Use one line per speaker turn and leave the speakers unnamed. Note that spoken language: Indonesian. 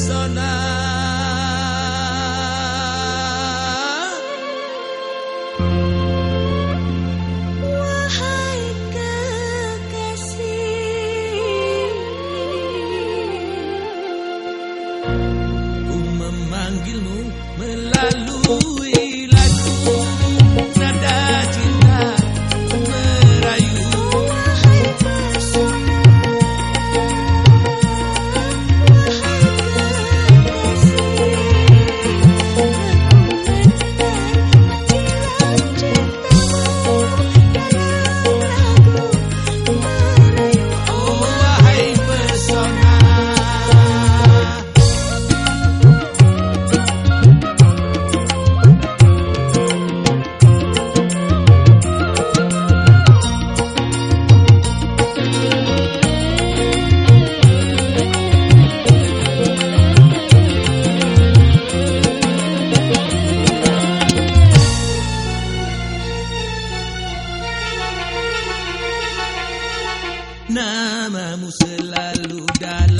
pesona.
Wahai kekasih
Ku memanggilmu melalui Namamu selalu dalam